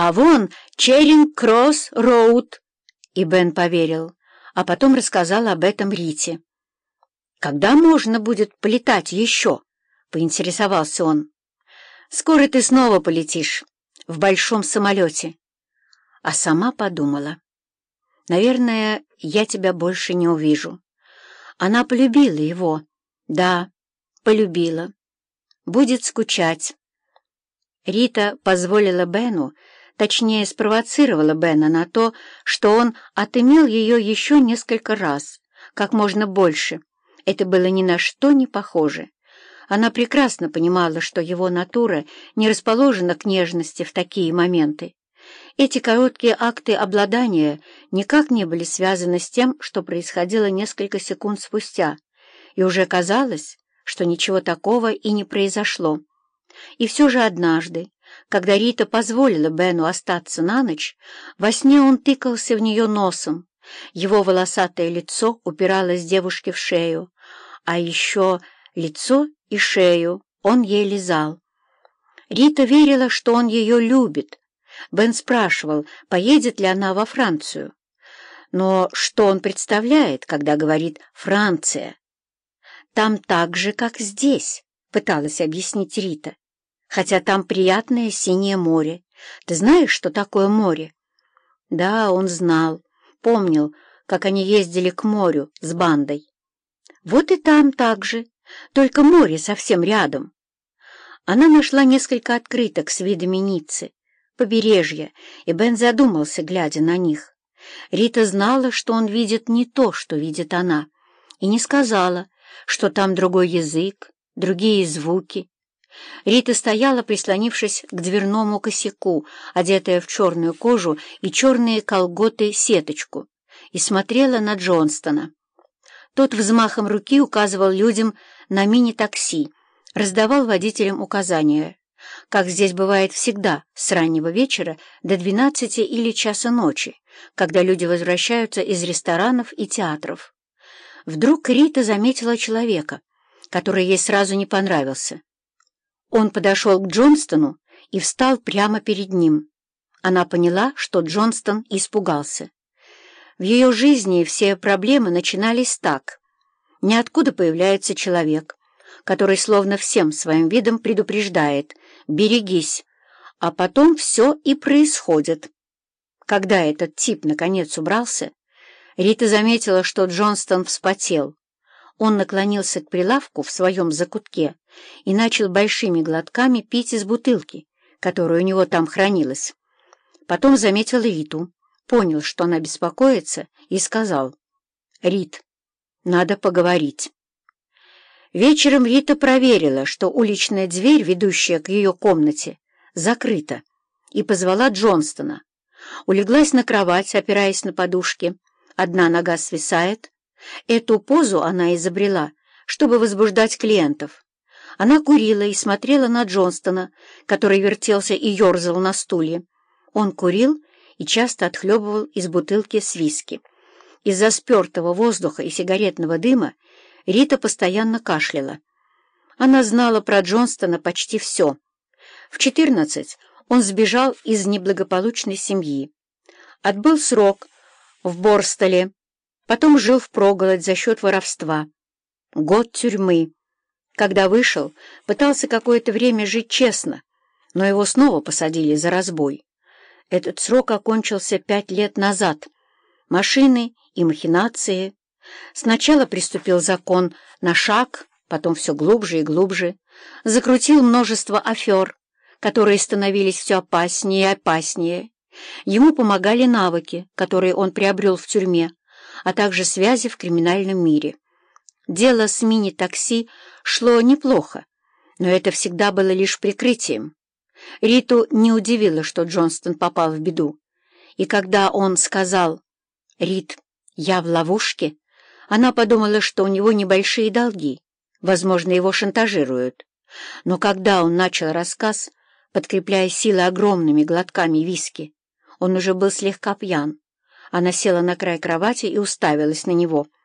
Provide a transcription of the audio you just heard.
«А вон Черинг-Кросс-Роуд!» И Бен поверил, а потом рассказал об этом Рите. «Когда можно будет полетать еще?» — поинтересовался он. «Скоро ты снова полетишь в большом самолете». А сама подумала. «Наверное, я тебя больше не увижу». Она полюбила его. Да, полюбила. Будет скучать. Рита позволила Бену точнее спровоцировала Бена на то, что он отымел ее еще несколько раз, как можно больше. Это было ни на что не похоже. Она прекрасно понимала, что его натура не расположена к нежности в такие моменты. Эти короткие акты обладания никак не были связаны с тем, что происходило несколько секунд спустя, и уже казалось, что ничего такого и не произошло. И все же однажды, когда Рита позволила Бену остаться на ночь, во сне он тыкался в нее носом. Его волосатое лицо упиралось девушке в шею, а еще лицо и шею он ей лизал. Рита верила, что он ее любит. Бен спрашивал, поедет ли она во Францию. Но что он представляет, когда говорит «Франция»? «Там так же, как здесь», — пыталась объяснить Рита хотя там приятное синее море. Ты знаешь, что такое море?» Да, он знал, помнил, как они ездили к морю с бандой. Вот и там так же, только море совсем рядом. Она нашла несколько открыток с видами Ниццы, побережья, и Бен задумался, глядя на них. Рита знала, что он видит не то, что видит она, и не сказала, что там другой язык, другие звуки, Рита стояла, прислонившись к дверному косяку, одетая в черную кожу и черные колготы-сеточку, и смотрела на Джонстона. Тот взмахом руки указывал людям на мини-такси, раздавал водителям указания, как здесь бывает всегда, с раннего вечера до двенадцати или часа ночи, когда люди возвращаются из ресторанов и театров. Вдруг Рита заметила человека, который ей сразу не понравился. Он подошел к Джонстону и встал прямо перед ним. Она поняла, что Джонстон испугался. В ее жизни все проблемы начинались так. Ниоткуда появляется человек, который словно всем своим видом предупреждает «берегись», а потом все и происходит. Когда этот тип наконец убрался, Рита заметила, что Джонстон вспотел. Он наклонился к прилавку в своем закутке и начал большими глотками пить из бутылки, которая у него там хранилась. Потом заметил Риту, понял, что она беспокоится, и сказал, «Рит, надо поговорить». Вечером Рита проверила, что уличная дверь, ведущая к ее комнате, закрыта, и позвала Джонстона. Улеглась на кровать, опираясь на подушки. Одна нога свисает. Эту позу она изобрела, чтобы возбуждать клиентов. Она курила и смотрела на Джонстона, который вертелся и ерзал на стуле. Он курил и часто отхлебывал из бутылки с виски. Из-за спертого воздуха и сигаретного дыма Рита постоянно кашляла. Она знала про Джонстона почти все. В четырнадцать он сбежал из неблагополучной семьи. Отбыл срок в Борстоле, потом жил в проголодь за счет воровства. Год тюрьмы. Когда вышел, пытался какое-то время жить честно, но его снова посадили за разбой. Этот срок окончился пять лет назад. Машины и махинации. Сначала приступил закон на шаг, потом все глубже и глубже. Закрутил множество афер, которые становились все опаснее и опаснее. Ему помогали навыки, которые он приобрел в тюрьме, а также связи в криминальном мире. Дело с мини-такси шло неплохо, но это всегда было лишь прикрытием. Риту не удивило, что Джонстон попал в беду. И когда он сказал «Рит, я в ловушке», она подумала, что у него небольшие долги, возможно, его шантажируют. Но когда он начал рассказ, подкрепляя силы огромными глотками виски, он уже был слегка пьян. Она села на край кровати и уставилась на него —